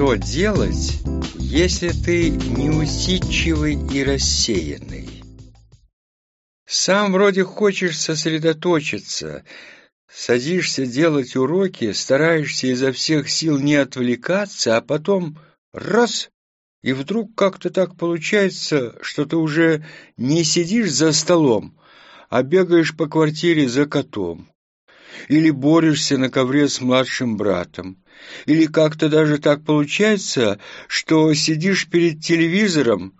Что делать, если ты неусидчивый и рассеянный? Сам вроде хочешь сосредоточиться, садишься делать уроки, стараешься изо всех сил не отвлекаться, а потом раз — и вдруг как-то так получается, что ты уже не сидишь за столом, а бегаешь по квартире за котом. Или борешься на ковре с младшим братом. Или как-то даже так получается, что сидишь перед телевизором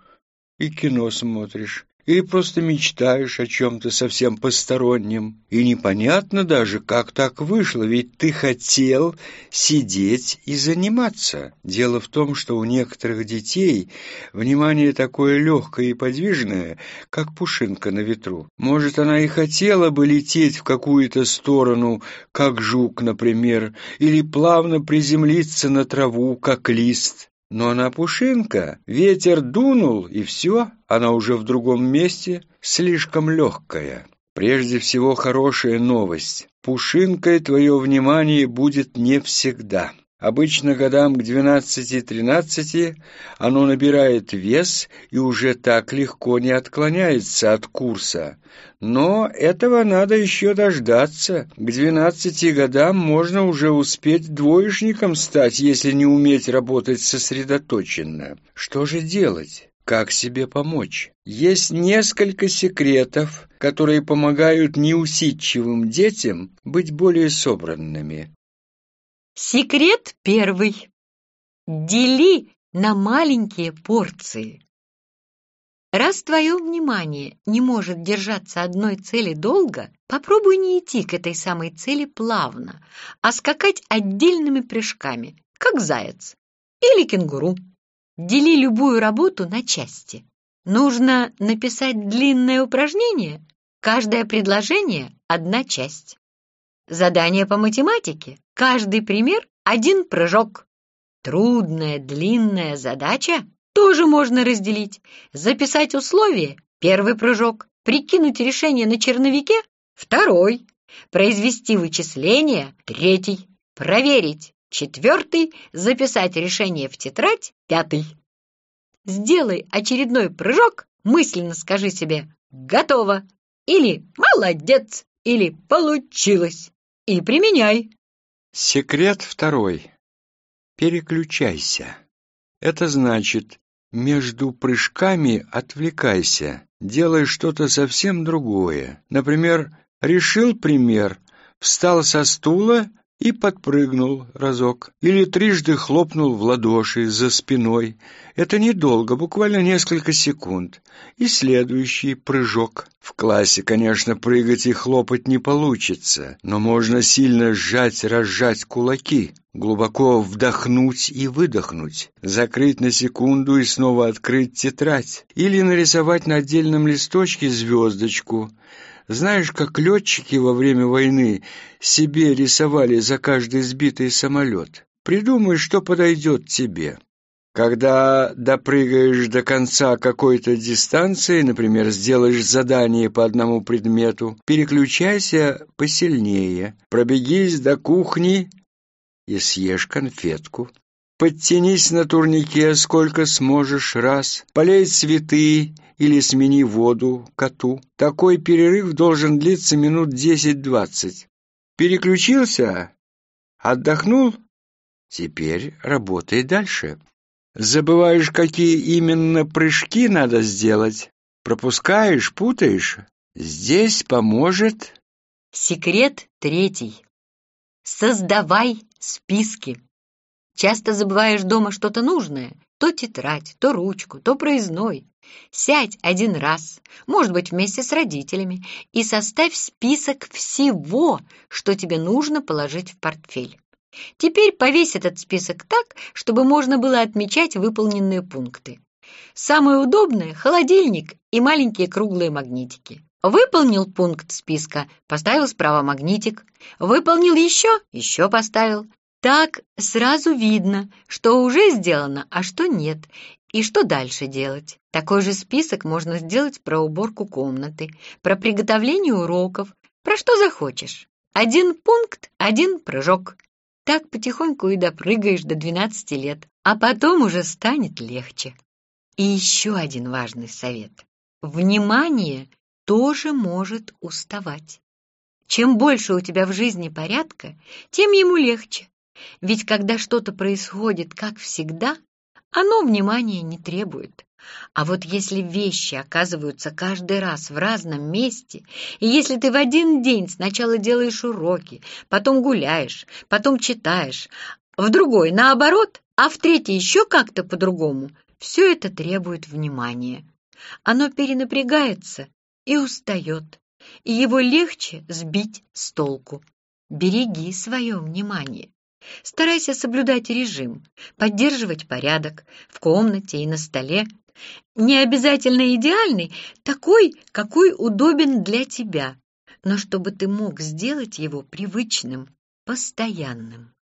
и кино смотришь или просто мечтаешь о чем-то совсем постороннем. И непонятно даже, как так вышло, ведь ты хотел сидеть и заниматься. Дело в том, что у некоторых детей внимание такое легкое и подвижное, как пушинка на ветру. Может, она и хотела бы лететь в какую-то сторону, как жук, например, или плавно приземлиться на траву, как лист. Но она пушинка, ветер дунул, и все, она уже в другом месте, слишком легкая. Прежде всего, хорошая новость. Пушинкой твое внимание будет не всегда. Обычно годам к 12-13 оно набирает вес и уже так легко не отклоняется от курса. Но этого надо еще дождаться. К 12 годам можно уже успеть двоечником стать, если не уметь работать сосредоточенно. Что же делать? Как себе помочь? Есть несколько секретов, которые помогают неусидчивым детям быть более собранными. Секрет первый. Дели на маленькие порции. Раз твое внимание не может держаться одной цели долго, попробуй не идти к этой самой цели плавно, а скакать отдельными прыжками, как заяц или кенгуру. Дели любую работу на части. Нужно написать длинное упражнение, каждое предложение — одна часть. Задание по математике. Каждый пример — один прыжок. Трудная длинная задача тоже можно разделить. Записать условия — первый прыжок. Прикинуть решение на черновике — второй. Произвести вычисление — третий. Проверить — четвертый. Записать решение в тетрадь — пятый. Сделай очередной прыжок, мысленно скажи себе «Готово!» или «Молодец!» Или «Получилось!» и применяй. Секрет второй. Переключайся. Это значит, между прыжками отвлекайся, делай что-то совсем другое. Например, решил пример, встал со стула и подпрыгнул разок. Или трижды хлопнул в ладоши за спиной. Это недолго, буквально несколько секунд. И следующий прыжок. В классе, конечно, прыгать и хлопать не получится, но можно сильно сжать-разжать кулаки, глубоко вдохнуть и выдохнуть, закрыть на секунду и снова открыть тетрадь, или нарисовать на отдельном листочке звездочку, знаешь, как летчики во время войны себе рисовали за каждый сбитый самолет? Придумай, что подойдет тебе. Когда допрыгаешь до конца какой-то дистанции, например, сделаешь задание по одному предмету, переключайся посильнее, пробегись до кухни и съешь конфетку. Подтянись на турнике сколько сможешь раз, полей цветы или смени воду коту. Такой перерыв должен длиться минут десять-двадцать. Переключился? Отдохнул? Теперь работай дальше. Забываешь, какие именно прыжки надо сделать? Пропускаешь, путаешь? Здесь поможет... Секрет третий. Создавай списки. Часто забываешь дома что-то нужное, то тетрадь, то ручку, то проездной. Сядь один раз, может быть, вместе с родителями, и составь список всего, что тебе нужно положить в портфель. Теперь повесь этот список так, чтобы можно было отмечать выполненные пункты. Самое удобное — холодильник и маленькие круглые магнитики. Выполнил пункт списка, поставил справа магнитик. Выполнил еще, еще поставил. Так сразу видно, что уже сделано, а что нет, и что дальше делать. Такой же список можно сделать про уборку комнаты, про приготовление уроков, про что захочешь. Один пункт, один прыжок. Так потихоньку и допрыгаешь до 12 лет. а потом уже станет легче. И еще один важный совет. Внимание тоже может уставать. Чем больше у тебя в жизни порядка, тем ему легче. Ведь когда что-то происходит как всегда, оно внимания не требует. А вот если вещи оказываются каждый раз в разном месте, и если ты в один день сначала делаешь уроки, потом гуляешь, потом читаешь, в другой наоборот, а в третий еще как-то по-другому, все это требует внимания. Оно перенапрягается и устает, и его легче сбить с толку. Береги свое внимание. Старайся соблюдать режим, поддерживать порядок в комнате и на столе. Не обязательно идеальный, такой, какой удобен для тебя, но чтобы ты мог сделать его привычным, постоянным.